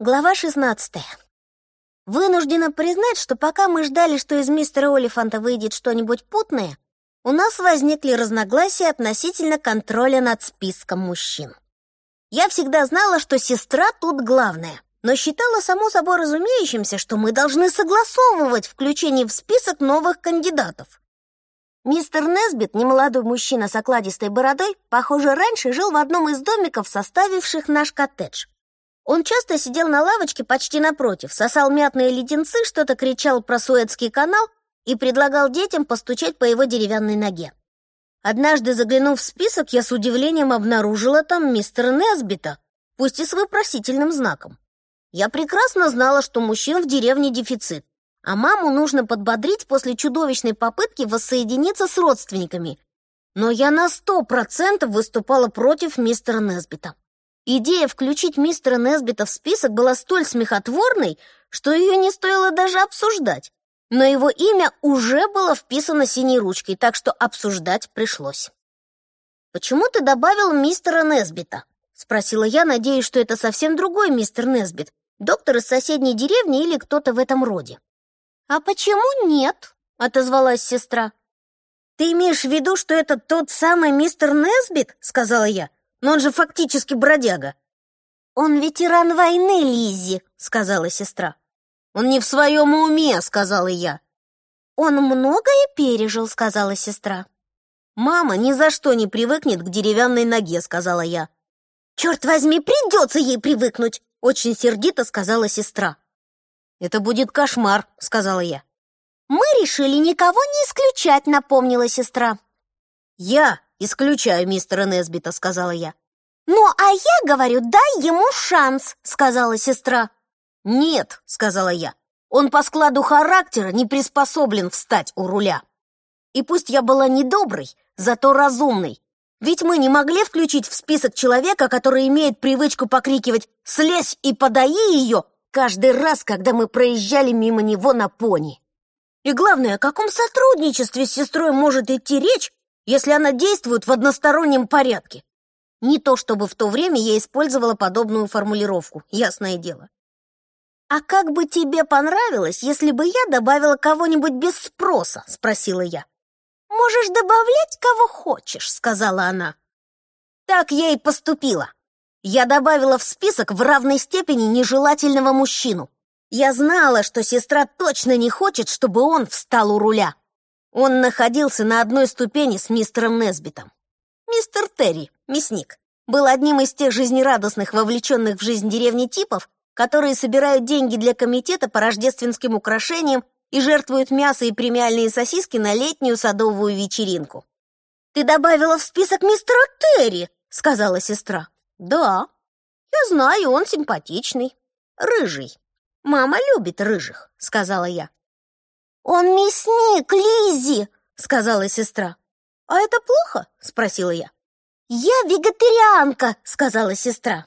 Глава 16. Вынуждена признать, что пока мы ждали, что из мистера Олифанта выйдет что-нибудь путное, у нас возникли разногласия относительно контроля над списком мужчин. Я всегда знала, что сестра тут главная, но считала само собой разумеющимся, что мы должны согласовывать включение в список новых кандидатов. Мистер Несбит, немолодой мужчина с окладистой бородой, похоже, раньше жил в одном из домиков, составивших наш коттедж. Он часто сидел на лавочке почти напротив, сосал мятные леденцы, что-то кричал про Суэцкий канал и предлагал детям постучать по его деревянной ноге. Однажды, заглянув в список, я с удивлением обнаружила там мистера Несбита, пусть и с вопросительным знаком. Я прекрасно знала, что мужчин в деревне дефицит, а маму нужно подбодрить после чудовищной попытки воссоединиться с родственниками. Но я на сто процентов выступала против мистера Несбита. Идея включить мистера Несбита в список была столь смехотворной, что ее не стоило даже обсуждать. Но его имя уже было вписано синей ручкой, так что обсуждать пришлось. «Почему ты добавил мистера Несбита?» — спросила я, надеясь, что это совсем другой мистер Несбит, доктор из соседней деревни или кто-то в этом роде. «А почему нет?» — отозвалась сестра. «Ты имеешь в виду, что это тот самый мистер Несбит?» — сказала я. Но он же фактически бродяга. Он ветеран войны, Лиззи, сказала сестра. Он не в своем уме, сказала я. Он многое пережил, сказала сестра. Мама ни за что не привыкнет к деревянной ноге, сказала я. Черт возьми, придется ей привыкнуть, очень сердито сказала сестра. Это будет кошмар, сказала я. Мы решили никого не исключать, напомнила сестра. Я исключаю мистера Несбита», — сказала я. «Ну, а я говорю, дай ему шанс», — сказала сестра. «Нет», — сказала я, — «он по складу характера не приспособлен встать у руля». И пусть я была недоброй, зато разумной, ведь мы не могли включить в список человека, который имеет привычку покрикивать «Слезь и подаи ее!» каждый раз, когда мы проезжали мимо него на пони. И главное, о каком сотрудничестве с сестрой может идти речь, если она действует в одностороннем порядке. Не то чтобы в то время я использовала подобную формулировку, ясное дело. «А как бы тебе понравилось, если бы я добавила кого-нибудь без спроса?» — спросила я. «Можешь добавлять кого хочешь», — сказала она. Так я и поступила. Я добавила в список в равной степени нежелательного мужчину. Я знала, что сестра точно не хочет, чтобы он встал у руля. Он находился на одной ступени с мистером Несбитом. Мистер Терри, мясник, был одним из тех жизнерадостных, вовлеченных в жизнь деревни типов, которые собирают деньги для комитета по рождественским украшениям и жертвуют мясо и премиальные сосиски на летнюю садовую вечеринку. «Ты добавила в список мистера Терри», — сказала сестра. «Да, я знаю, он симпатичный, рыжий. Мама любит рыжих», — сказала я. «Он мясник, Лизи, сказала сестра. «А это плохо?» — спросила я. «Я вегетарианка», — сказала сестра.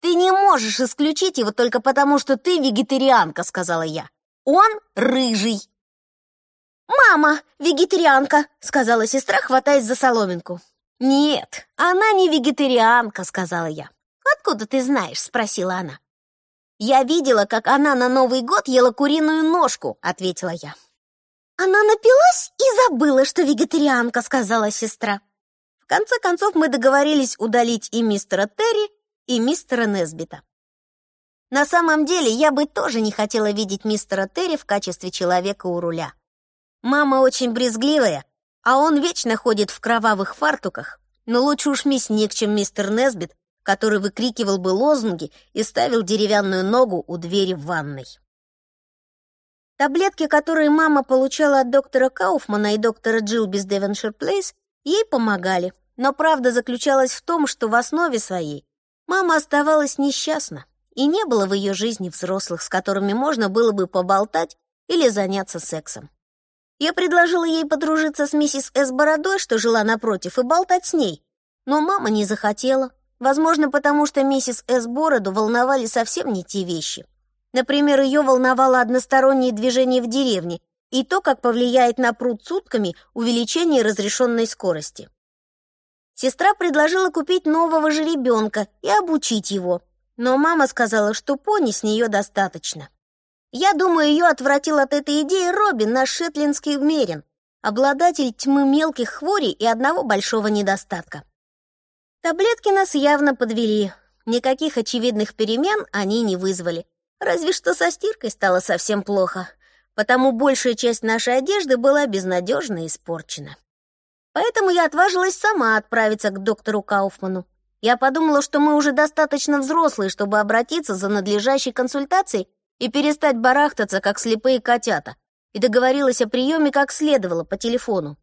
«Ты не можешь исключить его только потому, что ты вегетарианка», — сказала я. «Он рыжий». «Мама вегетарианка», — сказала сестра, хватаясь за соломинку. «Нет, она не вегетарианка», — сказала я. «Откуда ты знаешь?» — спросила она. «Я видела, как она на Новый год ела куриную ножку», — ответила я. «Она напилась и забыла, что вегетарианка», — сказала сестра. В конце концов мы договорились удалить и мистера Терри, и мистера Несбита. На самом деле, я бы тоже не хотела видеть мистера Терри в качестве человека у руля. Мама очень брезгливая, а он вечно ходит в кровавых фартуках, но лучше уж мясник, чем мистер Несбит, который выкрикивал бы лозунги и ставил деревянную ногу у двери в ванной. Таблетки, которые мама получала от доктора Кауфмана и доктора Джилби с Девоншир Плейс, ей помогали, но правда заключалась в том, что в основе своей мама оставалась несчастна, и не было в ее жизни взрослых, с которыми можно было бы поболтать или заняться сексом. Я предложила ей подружиться с миссис С. Бородой, что жила напротив, и болтать с ней, но мама не захотела. Возможно, потому что миссис С. Бороду волновали совсем не те вещи. Например, ее волновало одностороннее движение в деревне и то, как повлияет на пруд сутками увеличение разрешенной скорости. Сестра предложила купить нового жеребенка и обучить его. Но мама сказала, что пони с нее достаточно. Я думаю, ее отвратил от этой идеи Робин, наш шетлинский мерин, обладатель тьмы мелких хворей и одного большого недостатка. Таблетки нас явно подвели. Никаких очевидных перемен они не вызвали. Разве что со стиркой стало совсем плохо, потому большая часть нашей одежды была безнадежно испорчена. Поэтому я отважилась сама отправиться к доктору Кауфману. Я подумала, что мы уже достаточно взрослые, чтобы обратиться за надлежащей консультацией и перестать барахтаться, как слепые котята, и договорилась о приеме как следовало по телефону.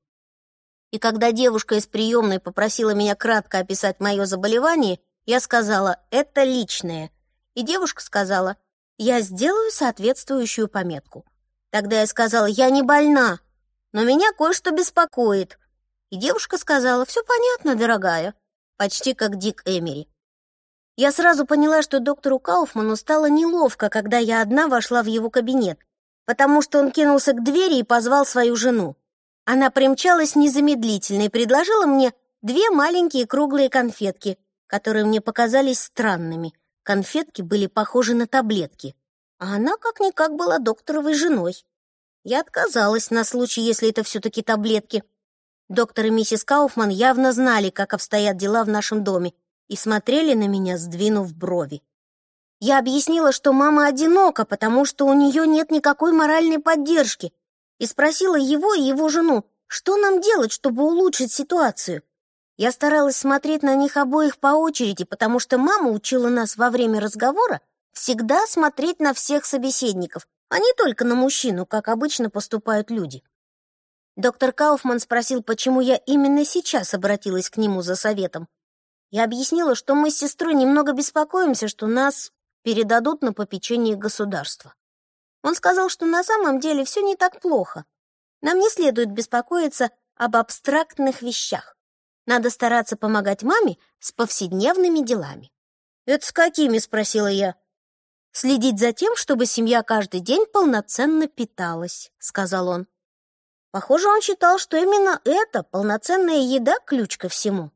И когда девушка из приемной попросила меня кратко описать мое заболевание, я сказала «это личное», и девушка сказала «я сделаю соответствующую пометку». Тогда я сказала «я не больна, но меня кое-что беспокоит». И девушка сказала «все понятно, дорогая», почти как Дик Эмери. Я сразу поняла, что доктору Кауфману стало неловко, когда я одна вошла в его кабинет, потому что он кинулся к двери и позвал свою жену. Она примчалась незамедлительно и предложила мне две маленькие круглые конфетки, которые мне показались странными. Конфетки были похожи на таблетки, а она как-никак была докторовой женой. Я отказалась на случай, если это все-таки таблетки. Доктор и миссис Кауфман явно знали, как обстоят дела в нашем доме, и смотрели на меня, сдвинув брови. Я объяснила, что мама одинока, потому что у нее нет никакой моральной поддержки, и спросила его и его жену, что нам делать, чтобы улучшить ситуацию. Я старалась смотреть на них обоих по очереди, потому что мама учила нас во время разговора всегда смотреть на всех собеседников, а не только на мужчину, как обычно поступают люди. Доктор Кауфман спросил, почему я именно сейчас обратилась к нему за советом. Я объяснила, что мы с сестрой немного беспокоимся, что нас передадут на попечение государства. Он сказал, что на самом деле все не так плохо. Нам не следует беспокоиться об абстрактных вещах. Надо стараться помогать маме с повседневными делами. «Это с какими?» — спросила я. «Следить за тем, чтобы семья каждый день полноценно питалась», — сказал он. Похоже, он считал, что именно это, полноценная еда, ключ ко всему.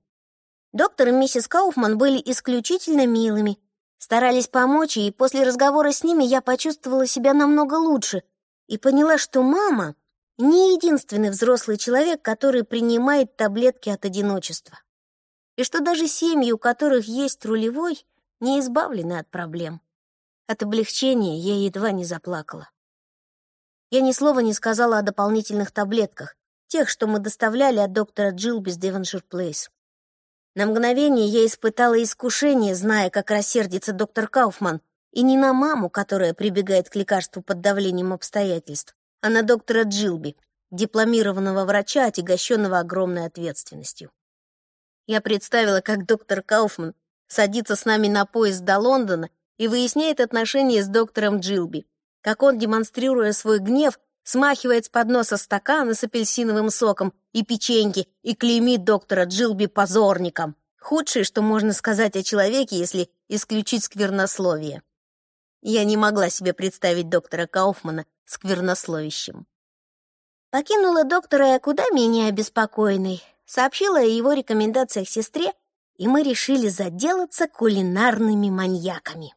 Доктор и миссис Кауфман были исключительно милыми, старались помочь, и после разговора с ними я почувствовала себя намного лучше и поняла, что мама не единственный взрослый человек, который принимает таблетки от одиночества. И что даже семьи, у которых есть рулевой, не избавлены от проблем. От облегчения я едва не заплакала. Я ни слова не сказала о дополнительных таблетках, тех, что мы доставляли от доктора Джилби с Девоншир Плейс. На мгновение я испытала искушение, зная, как рассердится доктор Кауфман, и не на маму, которая прибегает к лекарству под давлением обстоятельств, а на доктора Джилби, дипломированного врача, отягощенного огромной ответственностью. Я представила, как доктор Кауфман садится с нами на поезд до Лондона и выясняет отношения с доктором Джилби, как он, демонстрируя свой гнев, смахивает с подноса стаканы с апельсиновым соком и печеньки и клеймит доктора Джилби позорником. Худшее, что можно сказать о человеке, если исключить сквернословие. Я не могла себе представить доктора Кауфмана сквернословящим. Покинула доктора я куда менее обеспокоенной, сообщила о его рекомендациях сестре, и мы решили заделаться кулинарными маньяками.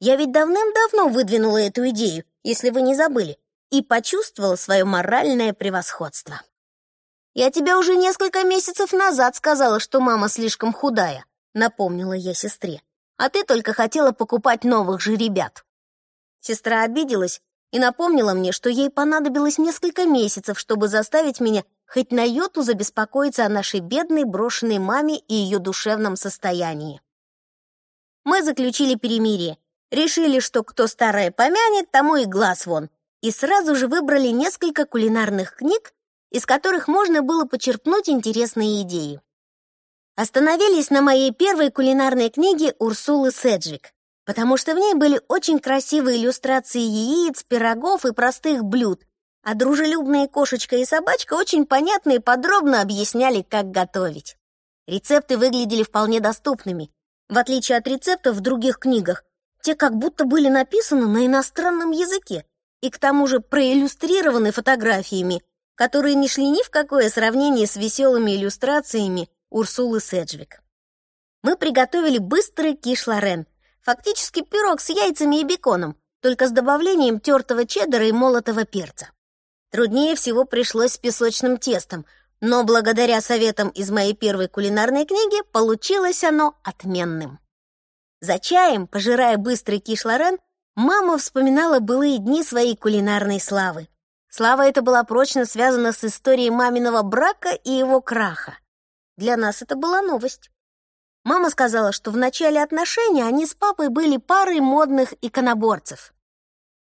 Я ведь давным-давно выдвинула эту идею, если вы не забыли и почувствовал свое моральное превосходство. «Я тебе уже несколько месяцев назад сказала, что мама слишком худая», — напомнила я сестре. «А ты только хотела покупать новых же ребят». Сестра обиделась и напомнила мне, что ей понадобилось несколько месяцев, чтобы заставить меня хоть на йоту забеспокоиться о нашей бедной брошенной маме и ее душевном состоянии. Мы заключили перемирие, решили, что кто старое помянет, тому и глаз вон, и сразу же выбрали несколько кулинарных книг, из которых можно было почерпнуть интересные идеи. Остановились на моей первой кулинарной книге Урсулы Седжик, потому что в ней были очень красивые иллюстрации яиц, пирогов и простых блюд, а дружелюбные кошечка и собачка очень понятно и подробно объясняли, как готовить. Рецепты выглядели вполне доступными. В отличие от рецептов в других книгах, те как будто были написаны на иностранном языке, и к тому же проиллюстрированы фотографиями, которые не шли ни в какое сравнение с веселыми иллюстрациями Урсулы Седжвик. Мы приготовили быстрый киш-лорен, Фактически пирог с яйцами и беконом, только с добавлением тертого чеддера и молотого перца. Труднее всего пришлось с песочным тестом, но благодаря советам из моей первой кулинарной книги получилось оно отменным. За чаем, пожирая быстрый киш-лорен, мама вспоминала былые дни своей кулинарной славы. Слава эта была прочно связана с историей маминого брака и его краха. Для нас это была новость. Мама сказала, что в начале отношений они с папой были парой модных иконоборцев.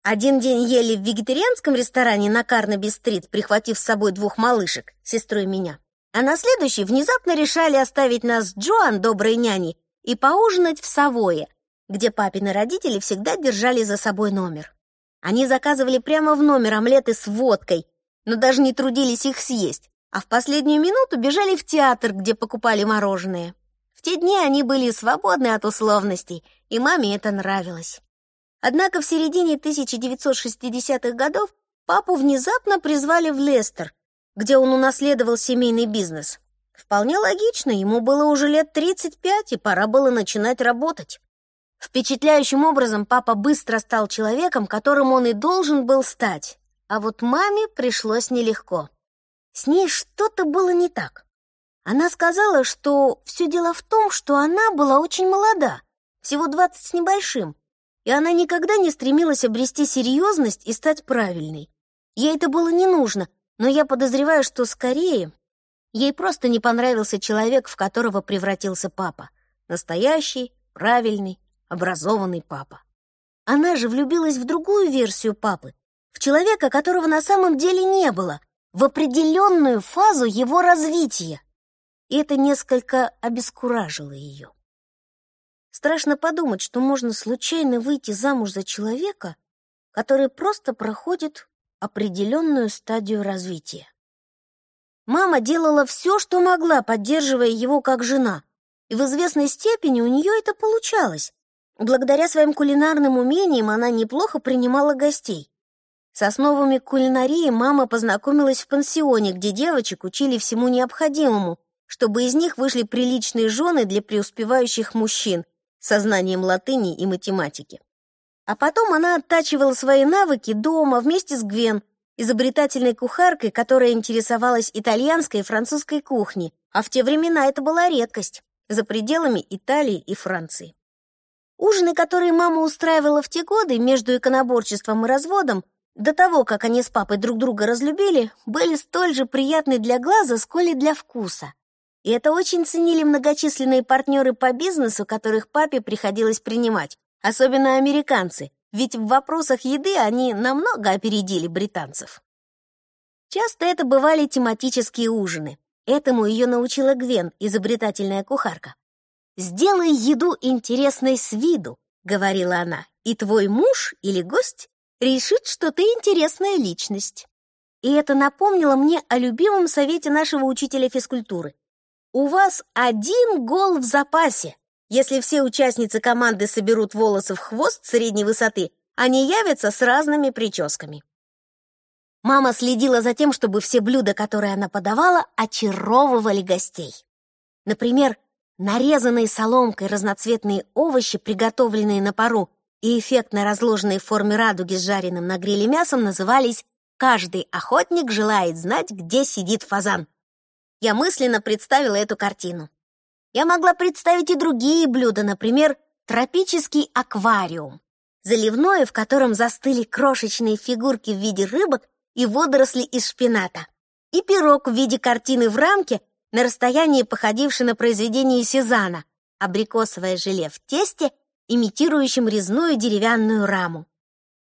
Один день ели в вегетарианском ресторане на Карнаби-стрит, прихватив с собой двух малышек, сестру и меня. А на следующий внезапно решали оставить нас с Джоан, доброй няней, и поужинать в Савое, где папины родители всегда держали за собой номер. Они заказывали прямо в номер омлеты с водкой, но даже не трудились их съесть, а в последнюю минуту бежали в театр, где покупали мороженое. В те дни они были свободны от условностей, и маме это нравилось. Однако в середине 1960-х годов папу внезапно призвали в Лестер, где он унаследовал семейный бизнес. Вполне логично, ему было уже лет 35, и пора было начинать работать. Впечатляющим образом папа быстро стал человеком, которым он и должен был стать. А вот маме пришлось нелегко. С ней что-то было не так. Она сказала, что все дело в том, что она была очень молода, всего двадцать с небольшим, и она никогда не стремилась обрести серьезность и стать правильной. Ей это было не нужно, но я подозреваю, что скорее ей просто не понравился человек, в которого превратился папа. Настоящий, правильный, образованный папа. Она же влюбилась в другую версию папы, в человека, которого на самом деле не было, в определенную фазу его развития. И это несколько обескуражило ее. Страшно подумать, что можно случайно выйти замуж за человека, который просто проходит определенную стадию развития. Мама делала все, что могла, поддерживая его как жена, и в известной степени у нее это получалось. Благодаря своим кулинарным умениям она неплохо принимала гостей. С основами кулинарии мама познакомилась в пансионе, где девочек учили всему необходимому, чтобы из них вышли приличные жены для преуспевающих мужчин со знанием латыни и математики. А потом она оттачивала свои навыки дома вместе с Гвен, изобретательной кухаркой, которая интересовалась итальянской и французской кухней, а в те времена это была редкость, за пределами Италии и Франции. Ужины, которые мама устраивала в те годы между иконоборчеством и разводом, до того, как они с папой друг друга разлюбили, были столь же приятны для глаза, сколь и для вкуса. И это очень ценили многочисленные партнеры по бизнесу, которых папе приходилось принимать, особенно американцы, ведь в вопросах еды они намного опередили британцев. Часто это бывали тематические ужины. Этому ее научила Гвен, изобретательная кухарка. «Сделай еду интересной с виду», — говорила она, «и твой муж или гость решит, что ты интересная личность». И это напомнило мне о любимом совете нашего учителя физкультуры. «У вас один гол в запасе. Если все участницы команды соберут волосы в хвост средней высоты, они явятся с разными прическами». Мама следила за тем, чтобы все блюда, которые она подавала, очаровывали гостей. Например, Нарезанные соломкой разноцветные овощи, приготовленные на пару и эффектно разложенные в форме радуги с жареным на гриле мясом, назывались «Каждый охотник желает знать, где сидит фазан». Я мысленно представила эту картину. Я могла представить и другие блюда, например, тропический аквариум, заливное, в котором застыли крошечные фигурки в виде рыбок и водоросли из шпината, и пирог в виде картины в рамке, на расстоянии походивший на произведение Сезана, абрикосовое желе в тесте, имитирующем резную деревянную раму.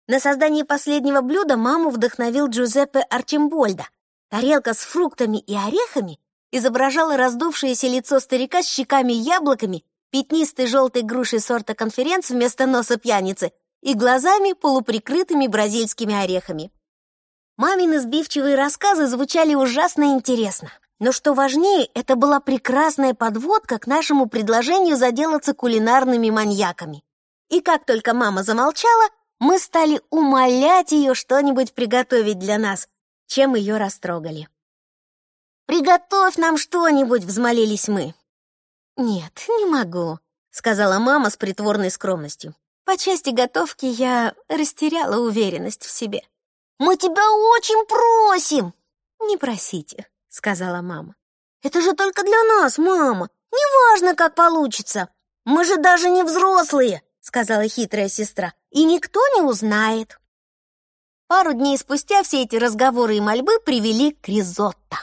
На создание последнего блюда маму вдохновил Джузеппе Арчимбольда. Тарелка с фруктами и орехами изображала раздувшееся лицо старика с щеками-яблоками, пятнистой желтой грушей сорта конференц вместо носа пьяницы и глазами, полуприкрытыми бразильскими орехами. Мамины сбивчивые рассказы звучали ужасно интересно. Но что важнее, это была прекрасная подводка к нашему предложению заделаться кулинарными маньяками. И как только мама замолчала, мы стали умолять ее что-нибудь приготовить для нас, чем ее растрогали. «Приготовь нам что-нибудь!» — взмолились мы. «Нет, не могу», — сказала мама с притворной скромностью. По части готовки я растеряла уверенность в себе. «Мы тебя очень просим!» «Не просите», — сказала мама. «Это же только для нас, мама. Неважно, как получится. Мы же даже не взрослые», — сказала хитрая сестра. «И никто не узнает». Пару дней спустя все эти разговоры и мольбы привели к ризотто.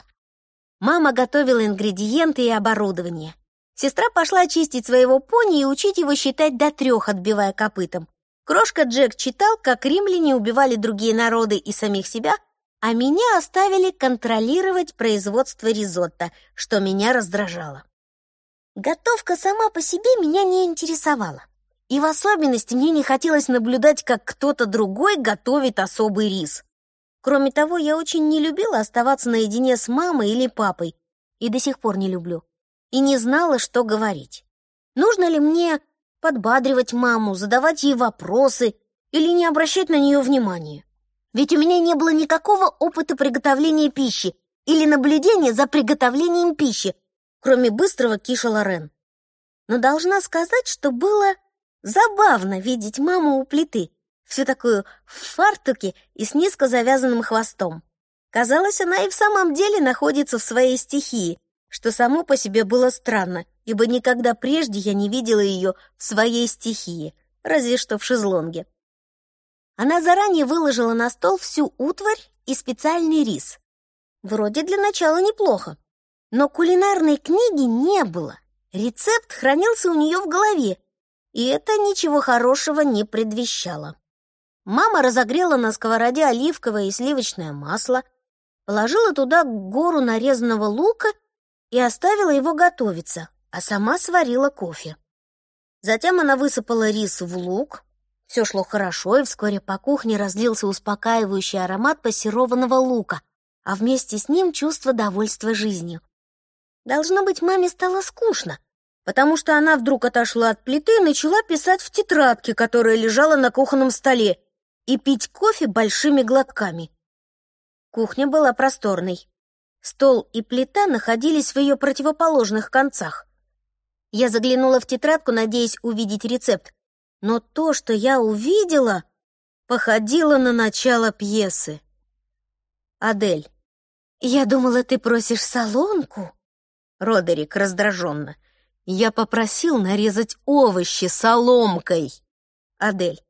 Мама готовила ингредиенты и оборудование. Сестра пошла чистить своего пони и учить его считать до трех, отбивая копытом. Крошка Джек читал, как римляне убивали другие народы и самих себя, а меня оставили контролировать производство ризотто, что меня раздражало. Готовка сама по себе меня не интересовала. И в особенности мне не хотелось наблюдать, как кто-то другой готовит особый рис. Кроме того, я очень не любила оставаться наедине с мамой или папой, и до сих пор не люблю, и не знала, что говорить. Нужно ли мне подбадривать маму, задавать ей вопросы или не обращать на нее внимания? Ведь у меня не было никакого опыта приготовления пищи или наблюдения за приготовлением пищи, кроме быстрого киша Лорен. Но должна сказать, что было забавно видеть маму у плиты, всю такую в фартуке и с низко завязанным хвостом. Казалось, она и в самом деле находится в своей стихии, что само по себе было странно, ибо никогда прежде я не видела ее в своей стихии, разве что в шезлонге. Она заранее выложила на стол всю утварь и специальный рис. Вроде для начала неплохо. Но кулинарной книги не было. Рецепт хранился у нее в голове, и это ничего хорошего не предвещало. Мама разогрела на сковороде оливковое и сливочное масло, положила туда гору нарезанного лука и оставила его готовиться, а сама сварила кофе. Затем она высыпала рис в лук, все шло хорошо, и вскоре по кухне разлился успокаивающий аромат пассерованного лука, а вместе с ним чувство довольства жизнью. Должно быть, маме стало скучно, потому что она вдруг отошла от плиты и начала писать в тетрадке, которая лежала на кухонном столе, и пить кофе большими глотками. Кухня была просторной. Стол и плита находились в ее противоположных концах. Я заглянула в тетрадку, надеясь увидеть рецепт, но то, что я увидела, походило на начало пьесы. «Адель, я думала, ты просишь солонку?» Родерик раздраженно. «Я попросил нарезать овощи соломкой!» «Адель,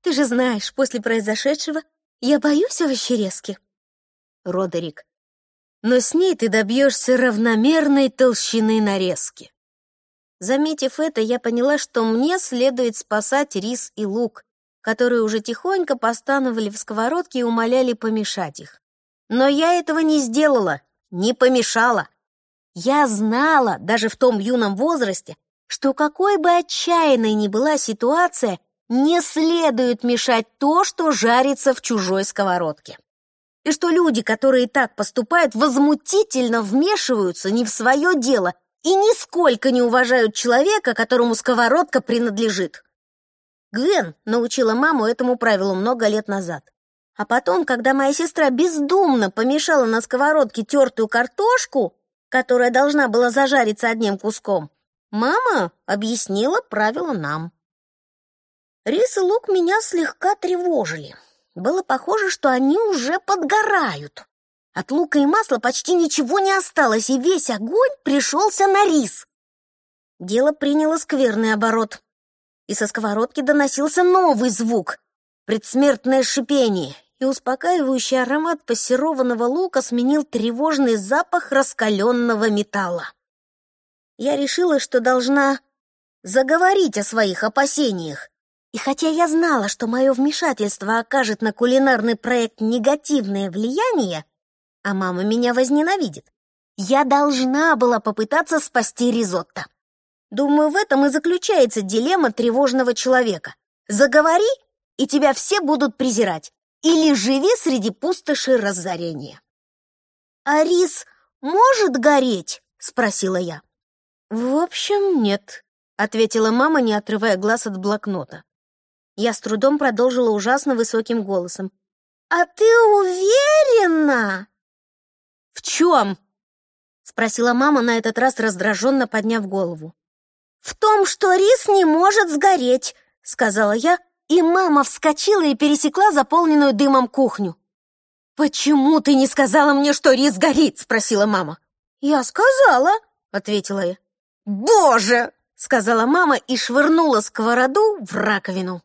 ты же знаешь, после произошедшего я боюсь овощерезки!» Родерик. «Но с ней ты добьешься равномерной толщины нарезки!» Заметив это, я поняла, что мне следует спасать рис и лук, которые уже тихонько постановали в сковородке и умоляли помешать их. Но я этого не сделала, не помешала. Я знала, даже в том юном возрасте, что какой бы отчаянной ни была ситуация, не следует мешать то, что жарится в чужой сковородке. И что люди, которые так поступают, возмутительно вмешиваются не в свое дело и нисколько не уважают человека, которому сковородка принадлежит. Гвен научила маму этому правилу много лет назад. А потом, когда моя сестра бездумно помешала на сковородке тертую картошку, которая должна была зажариться одним куском, мама объяснила правила нам. Рис и лук меня слегка тревожили. Было похоже, что они уже подгорают. От лука и масла почти ничего не осталось, и весь огонь пришелся на рис. Дело приняло скверный оборот. И со сковородки доносился новый звук — предсмертное шипение, и успокаивающий аромат пассерованного лука сменил тревожный запах раскаленного металла. Я решила, что должна заговорить о своих опасениях. И хотя я знала, что мое вмешательство окажет на кулинарный проект негативное влияние, а мама меня возненавидит. Я должна была попытаться спасти ризотто. Думаю, в этом и заключается дилемма тревожного человека. Заговори, и тебя все будут презирать. Или живи среди пустоши разорения. «А рис может гореть?» — спросила я. «В общем, нет», — ответила мама, не отрывая глаз от блокнота. Я с трудом продолжила ужасно высоким голосом. «А ты уверена?» «В чем?» — спросила мама на этот раз раздраженно подняв голову. «В том, что рис не может сгореть», — сказала я, и мама вскочила и пересекла заполненную дымом кухню. «Почему ты не сказала мне, что рис горит?» — спросила мама. «Я сказала», — ответила я. «Боже!» — сказала мама и швырнула сковороду в раковину.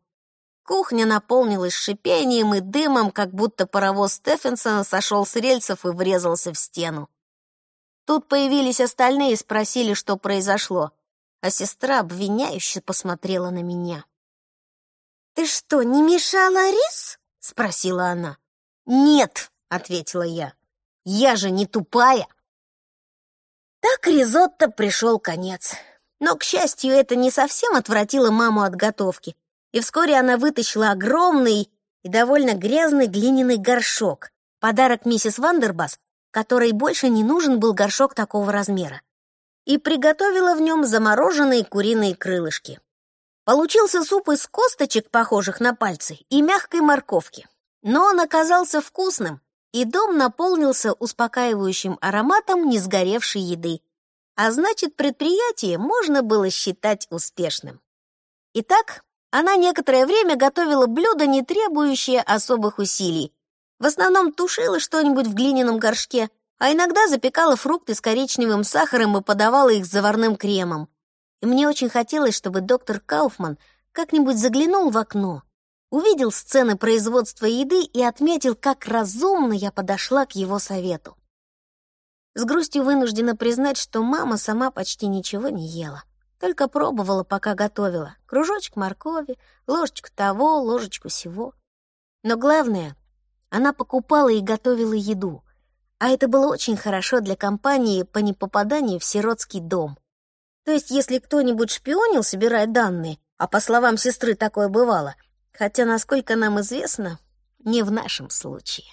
Кухня наполнилась шипением и дымом, как будто паровоз Стефенсона сошел с рельсов и врезался в стену. Тут появились остальные и спросили, что произошло, а сестра обвиняюще посмотрела на меня. «Ты что, не мешала рис?» — спросила она. «Нет», — ответила я, — «я же не тупая». Так ризотто пришел конец. Но, к счастью, это не совсем отвратило маму от готовки и вскоре она вытащила огромный и довольно грязный глиняный горшок, подарок миссис Вандербас, которой больше не нужен был горшок такого размера, и приготовила в нем замороженные куриные крылышки. Получился суп из косточек, похожих на пальцы, и мягкой морковки. Но он оказался вкусным, и дом наполнился успокаивающим ароматом несгоревшей еды. А значит, предприятие можно было считать успешным. Итак, она некоторое время готовила блюда, не требующие особых усилий. В основном тушила что-нибудь в глиняном горшке, а иногда запекала фрукты с коричневым сахаром и подавала их с заварным кремом. И мне очень хотелось, чтобы доктор Кауфман как-нибудь заглянул в окно, увидел сцены производства еды и отметил, как разумно я подошла к его совету. С грустью вынуждена признать, что мама сама почти ничего не ела. Только пробовала, пока готовила. Кружочек моркови, ложечку того, ложечку сего. Но главное, она покупала и готовила еду. А это было очень хорошо для компании по непопаданию в сиротский дом. То есть, если кто-нибудь шпионил, собирая данные, а по словам сестры такое бывало, хотя, насколько нам известно, не в нашем случае.